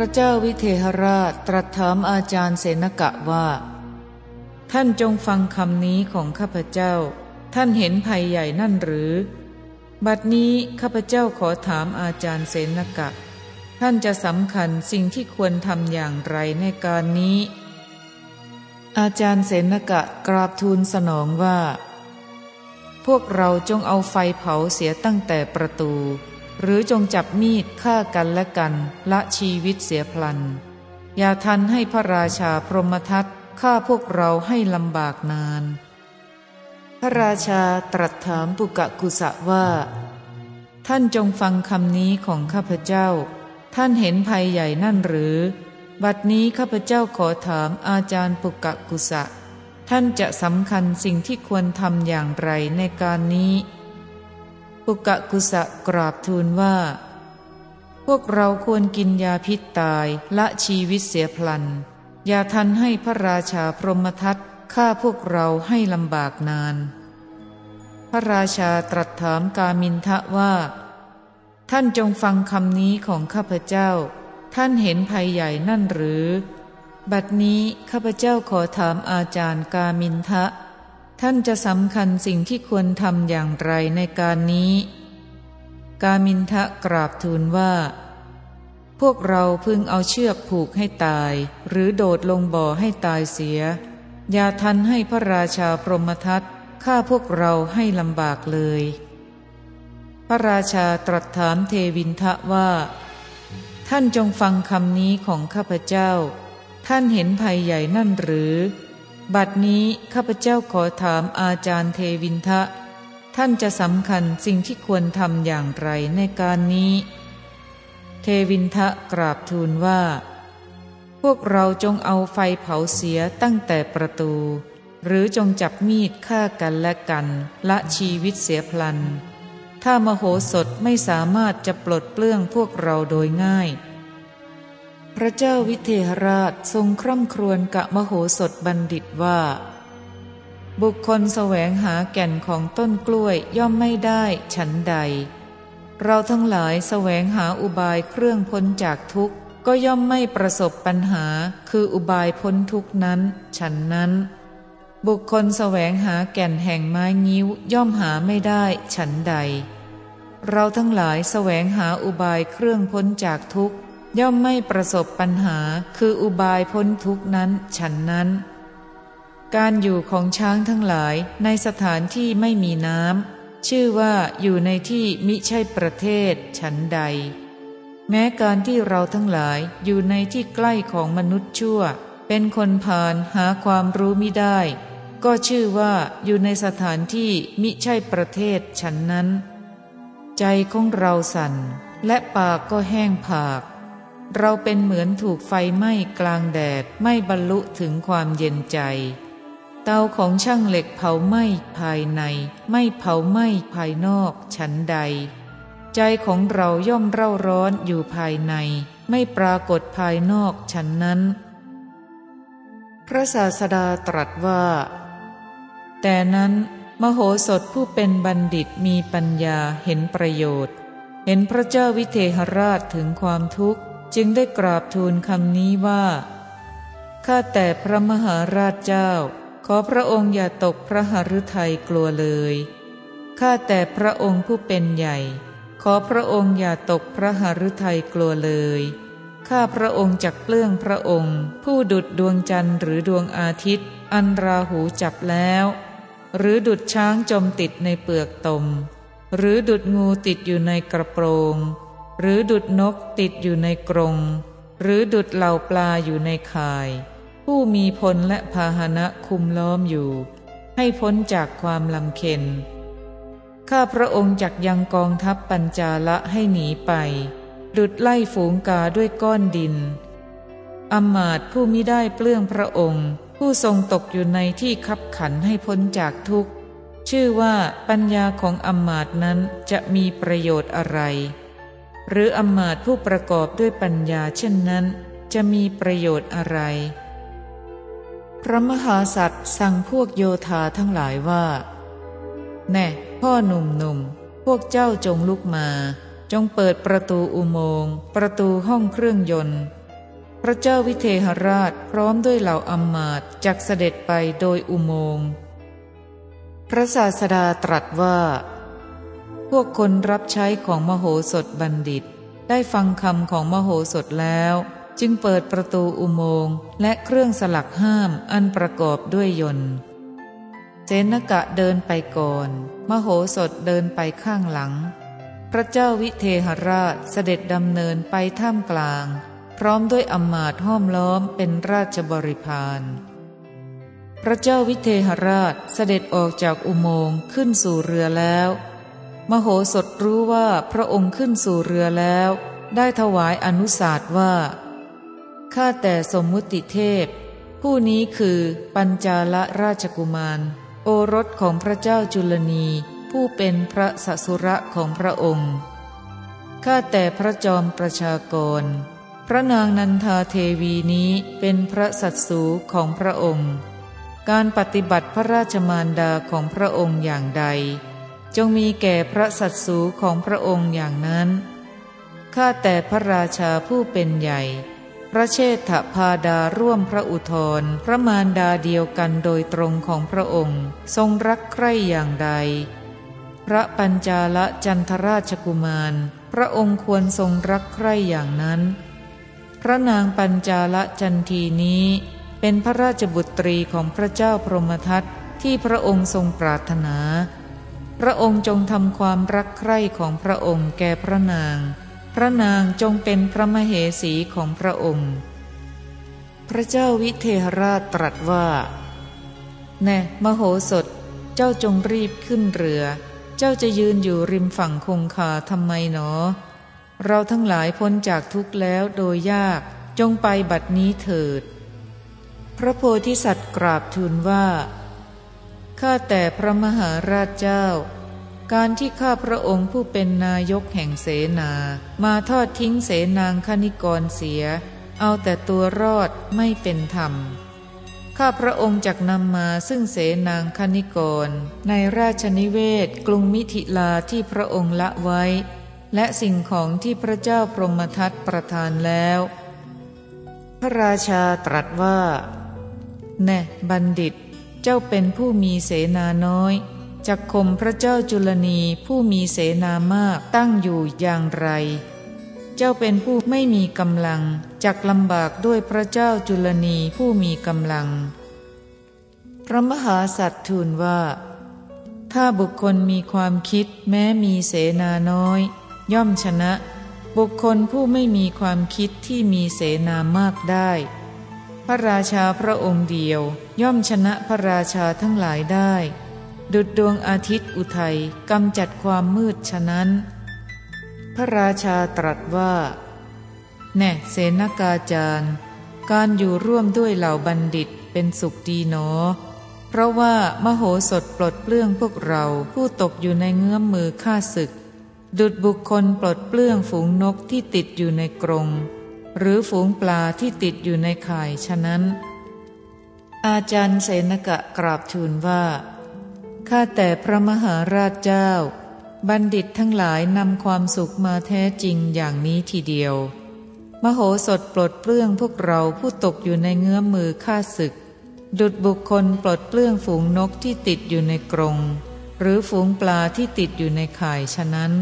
ระเจ้าวิเทหราชตรัสถามอาจารย์เสนกะว่า ท่านจงฟังคำนี้ของข้าพเจ้า ท่านเห็นภัยใหญ่นั่นหรือ บัดนี้ข้าพเจ้าขอถามอาจารย์เสนกะ ท่านจะสำคัญสิ่งที่ควรทำอย่างไรในการนี้ อาจารย์เสนกะกราบทูลสนองว่า พวกเราจงเอาไฟเผาเสียตั้งแต่ประตู หรือจงจับมีดฆ่ากันและกัน ละชีวิตเสียพลัน อย่าทันให้พระราชาพรหมทัตฆ่าพวกเราให้ลำบากนาน พระราชาตรัสถามปุกะกุสะว่า ท่านจงฟังคำนี้ของข้าพเจ้า ท่านเห็นภัยใหญ่นั่นหรือ บัดนี้ข้าพเจ้าขอถามอาจารย์ปุกะกุสะ ท่านจะสำคัญสิ่งที่ควรทำอย่างไรในการนี้ ปุกะกุสะกราบทูลว่า พวกเราควรกินยาพิษตายละชีวิตเสียพลัน อย่าทันให้พระราชาพรหมทัตฆ่าพวกเราให้ลำบากนาน พระราชาตรัสถามกามินทะว่า ท่านจงฟังคำนี้ของข้าพเจ้า ท่านเห็นภัยใหญ่นั่นหรือ บัดนี้ข้าพเจ้าขอถามอาจารย์กามินทะ ท่านจะสำคัญสิ่งที่ควรทำอย่างไรในการนี้ กามินทะกราบทูลว่า พวกเราพึงเอาเชือกผูกให้ตาย หรือโดดลงบ่อให้ตายเสีย อย่าทันให้พระราชาพรหมทัตฆ่าพวกเราให้ลำบากเลย พระราชาตรัสถามเทวินทะว่า ท่านจงฟังคำนี้ของข้าพเจ้า ท่านเห็นภัยใหญ่นั่นหรือ บัดนี้ข้าพเจ้าขอถามอาจารย์เทวินทะ ท่านจะสำคัญสิ่งที่ควรทำอย่างไรในการนี้ เทวินทะกราบทูลว่า พวกเราจงเอาไฟเผาเสียตั้งแต่ประตู หรือจงจับมีดฆ่ากันและกันละชีวิตเสียพลัน ถ้ามโหสถไม่สามารถจะปลดเปลื้องพวกเราโดยง่าย พระเจ้าวิเทหราชทรงคร่ำครวญกะมโหสถบัณฑิตว่า บุคคลแสวงหาแก่นของต้นกล้วยย่อมไม่ได้ฉันใด เราทั้งหลายแสวงหาอุบายเครื่องพ้นจากทุกข์ ก็ย่อมไม่ประสบปัญหาคืออุบายพ้นทุกนั้น ฉันนั้น บุคคลแสวงหาแก่นแห่งไม้งิ้วย่อมหาไม่ได้ฉันใด เราทั้งหลายแสวงหาอุบายเครื่องพ้นจากทุกข์ ย่อมไม่ประสบปัญหาคืออุบายพ้นทุกนั้นฉันนั้น การอยู่ของช้างทั้งหลายในสถานที่ไม่มีน้ำชื่อว่าอยู่ในที่มิใช่ประเทศฉันใด แม้การที่เราทั้งหลายอยู่ในที่ใกล้ของมนุษย์ชั่ว เป็นคนผ่านหาความรู้มิได้ ก็ชื่อว่าอยู่ในสถานที่มิใช่ประเทศฉันนั้น ใจของเราสั่นและปากก็แห้งผาก เราเป็นเหมือนถูกไฟไหม้กลางแดดไม่บรรลุถึงความเย็นใจ เตาของช่างเหล็กเผาไหม้ภายใน ไม่เผาไหม้ภายนอกฉันใด ใจของเราย่อมเร่าร้อนอยู่ภายใน ไม่ปรากฏภายนอกฉันนั้น พระศาสดาตรัสว่า แต่นั้นมโหสถผู้เป็นบัณฑิตมีปัญญาเห็นประโยชน์ เห็นพระเจ้าวิเทหราชถึงความทุกข์ จึงได้กราบทูลคำนี้ว่า ข้าแต่พระมหาราชเจ้า ขอพระองค์อย่าตกพระหฤทัยกลัวเลย ข้าแต่พระองค์ผู้เป็นใหญ่ ขอพระองค์อย่าตกพระหฤทัยกลัวเลย ข้าพระองค์จักเปลื้องพระองค์ ผู้ดุดดวงจันทร์หรือดวงอาทิตย์ อันราหูจับแล้ว หรือดุดช้างจมติดในเปลือกตม หรือดุดงูติดอยู่ในกระโปรง หรือดุดนกติดอยู่ในกรง หรือดุดเหล่าปลาอยู่ในข่าย ผู้มีพลและพาหนะคุมล้อมอยู่ ให้พ้นจากความลำเค็นข้าพระองค์จักยังกองทัพปัญจาละให้หนีไป ดุดไล่ฝูงกาด้วยก้อนดินอมาตผู้มิได้เปลื้องพระองค์ ผู้ทรงตกอยู่ในที่คับขันให้พ้นจากทุกข์ ชื่อว่าปัญญาของอมาตนั้นจะมีประโยชน์อะไร หรืออมาตผู้ประกอบด้วยปัญญาเช่นนั้น จะมีประโยชน์อะไร พระมหาสัตว์สั่งพวกโยธาทั้งหลายว่า แน่ พ่อหนุ่มหนุ่มพวกเจ้าจงลุกมา จงเปิดประตูอุโมงค์ประตูห้องเครื่องยนต์ พระเจ้าวิเทหราชพร้อมด้วยเหล่าอมาตจักเสด็จไปโดยอุโมงค์พระศาสดาตรัสว่า พวกคนรับใช้ของมโหสถบัณฑิต ได้ฟังคำของมโหสถแล้ว จึงเปิดประตูอุโมงค์และเครื่องสลักห้ามอันประกอบด้วยยนต์เจนกะเดินไปก่อน มโหสถเดินไปข้างหลัง พระเจ้าวิเทหราชเสด็จดำเนินไปท่ามกลาง พร้อมด้วยอำมาตห้อมล้อมเป็นราชบริพารพระเจ้าวิเทหราชเสด็จออกจากอุโมงค์ขึ้นสู่เรือแล้ว มโหสถรู้ว่าพระองค์ขึ้นสู่เรือแล้ว ได้ถวายอนุสาสว่า ข้าแต่สมมุติเทพ ผู้นี้คือปัญจาลราชกุมาร โอรสของพระเจ้าจุลนี ผู้เป็นพระสสุระของพระองค์ ข้าแต่พระจอมประชากร พระนางนันทาเทวีนี้เป็นพระสัตสูของพระองค์ การปฏิบัติพระราชมารดาของพระองค์อย่างใด จงมีแก่พระสัตสูของพระองค์อย่างนั้น ข้าแต่พระราชาผู้เป็นใหญ่ พระเชษฐพาดาร่วมพระอุทธรพระมารดาเดียวกันโดยตรงของพระองค์ ทรงรักใคร่อย่างใด พระปัญจาลจันทราชกุมาร พระองค์ควรทรงรักใคร่อย่างนั้น พระนางปัญจาลจันทีนี้ เป็นพระราชบุตรีของพระเจ้าพรหมทัตที่พระองค์ทรงปรารถนา พระองค์จงทำความรักใคร่ของพระองค์แก่พระนาง พระนางจงเป็นพระมเหสีของพระองค์ พระเจ้าวิเทหราชตรัสว่าแน่มโหสถ เจ้าจงรีบขึ้นเรือ เจ้าจะยืนอยู่ริมฝั่งคงคาทำไมหนอ เราทั้งหลายพ้นจากทุกข์แล้วโดยยาก จงไปบัดนี้เถิด พระโพธิสัตว์กราบทูลว่า ข้าแต่พระมหาราชเจ้า การที่ข้าพระองค์ผู้เป็นนายกแห่งเสนา มาทอดทิ้งเสนางคณิกรเสีย เอาแต่ตัวรอดไม่เป็นธรรม ข้าพระองค์จักนำมาซึ่งเสนางคณิกร ในราชนิเวศกรุงมิถิลาที่พระองค์ละไว้ และสิ่งของที่พระเจ้าพรหมทัตประทานแล้ว พระราชาตรัสว่า แน่บัณฑิต เจ้าเป็นผู้มีเสนาน้อยจักคมพระเจ้าจุลนีผู้มีเสนามากตั้งอยู่อย่างไร เจ้าเป็นผู้ไม่มีกำลังจักลำบากด้วยพระเจ้าจุลนีผู้มีกำลัง พระมหาสัตว์ทูลว่า ถ้าบุคคลมีความคิดแม้มีเสนาน้อย ย่อมชนะ บุคคลผู้ไม่มีความคิดที่มีเสนามากได้ พระราชาพระองค์เดียว ย่อมชนะพระราชาทั้งหลายได้ ดุดดวงอาทิตย์อุทัยกำจัดความมืดฉะนั้น พระราชาตรัสว่า แน่เสนากาจารย์ การอยู่ร่วมด้วยเหล่าบัณฑิตเป็นสุขดีหนอ เพราะว่ามโหสถปลดเปลื้องพวกเราผู้ตกอยู่ในเงื้อมมือฆ่าศึก ดุดบุคคลปลดเปลื้องฝูงนกที่ติดอยู่ในกรง หรือฝูงปลาที่ติดอยู่ในข่ายฉะนั้น อาจารย์เสนกะกราบทูลว่า ข้าแต่พระมหาราชเจ้า บัณฑิตทั้งหลายนำความสุขมาแท้จริงอย่างนี้ทีเดียว มโหสถปลดเปลื้องพวกเราผู้ตกอยู่ในเงื้อมมือฆ่าศึก ดุดบุคคลปลดเปลื้องฝูงนกที่ติดอยู่ในกรง หรือฝูงปลาที่ติดอยู่ในข่ายฉะนั้น